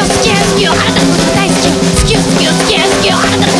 キュッキュッキュッ腹立つこと大好きよスキュッキュッキュッキュッ腹立つ